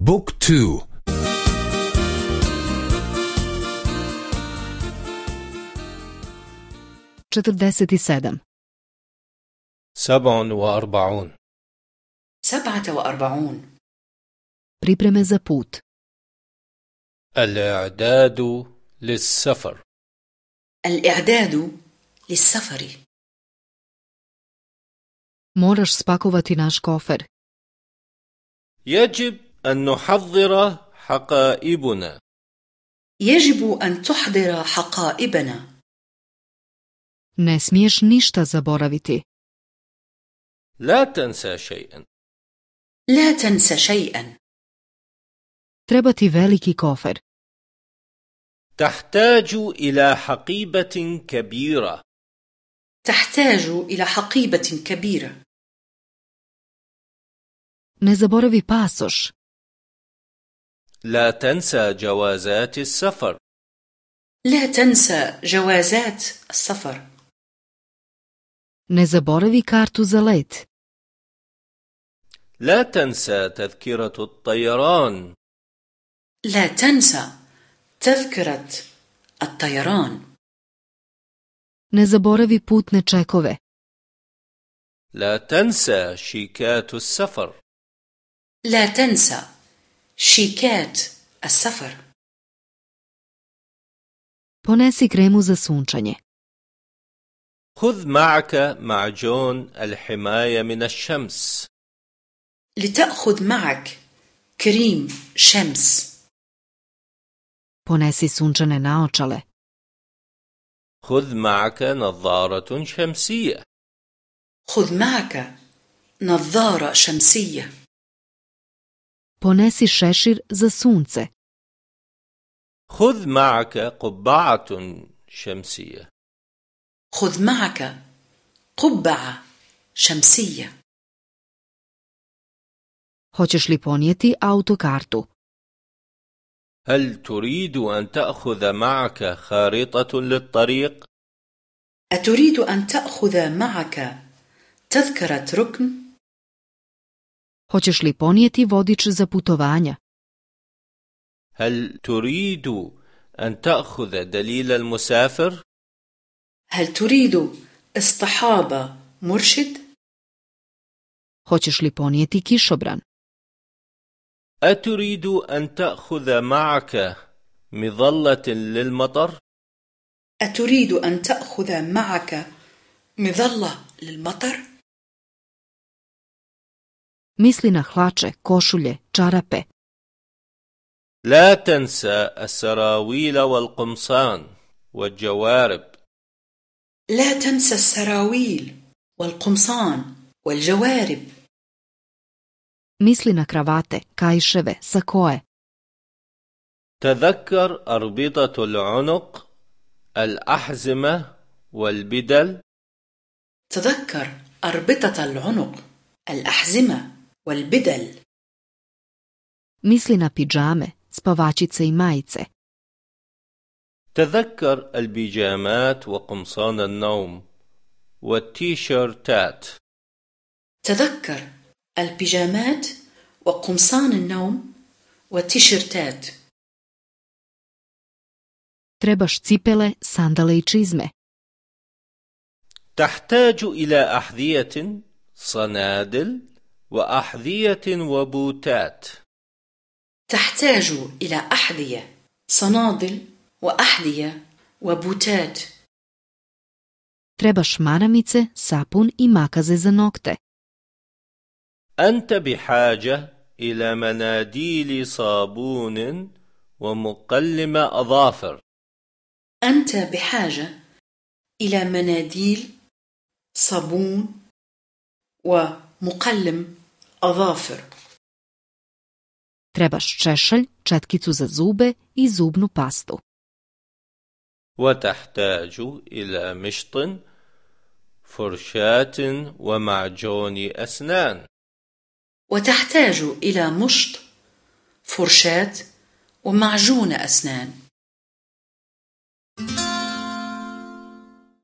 بوك تو. četrdeset sedam سبع وأربعون سبعة وأربعون pripreme za put الإعداد للسفر. الإعداد للسفر. moraš spakovati naš kofer يجب أن نحضر حقائبنا. يجب أن تحضر حقائبنا. Ne smiješ ništa zaboraviti. لا تنسى شيئا. لا تنس شيئا. Treba ti veliki kofer. تحتاج إلى حقيبة كبيرة. تحتاج إلى حقيبة كبيرة. Ne zaboravi pasoš. لا تنسى جوازات السفر. لا تنسى جوازات السفر. Ne zaboravi kartu za let. لا تنسى تذكرة الطيران. لا تنسى تذكرة الطيران. Ne zaboravi putne čekove. لا تنسى شيكات السفر. لا تنسى شيكات السفر ponesi kremu za sunčanje. خذ معك معجون الحماية من الشمس لتأخذ معك كريم شمس. Ponesi sunčane naočale خذ معك نظارة شمسية خذ معك نظارة شمسية ponesi šešir za sunce خذ معك قبعة شمسية خذ معك قبعة شمسية hoćeš li ponijeti autokartu هل تريد أن تأخذ معك خارطة للطريق؟ أتريد أن تأخذ معك تذكرة ركن؟ Hoćeš li ponijeti vodič za putovanja هل تريد أن تأخذ دليل المسافر؟ هل تريد اصطحاب مرشد؟ hoćeš li ponijeti kišobran أتريد أن تأخذ معك مظلة للمطر؟ أتريد أن تأخذ معك مظلة للمطر؟ Misli na hlače košulje čarape. لا تنسى السراويل والقمصان والجوارب. لا تنسى السراويل والقمصان والجوارب. Misli na kravate kajševe sakoe. تذكر أربطة العنق الأحزمة والبدل. تذكر أربطة العنق الأحزمة والبدل. Misli na pidžame spavačice i majice. تذكر البيجامات وقمصان النوم والتيشيرتات تذكر البيجامات وقمصان النوم والتيشيرتات trebaš cipele sandale i čizme. تحتاج إلى أحذية صنادل وأحذية وبوتات. تحتاج إلى أحذية صنادل وأحذية وبوتات. Trebaš maramice sapun i makaze za nokte. أنت بحاجة إلى مناديل صابون ومقلم أظافر. أنت بحاجة إلى مناديل صابون ومقلم أظافر. Trebaš češalj četkicu za zube i zubnu pastu. وتحتاج إلى مشط فرشاة ومعجون أسنان. وتحتاج إلى مشط فرشاة ومعجون أسنان.